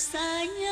rasanya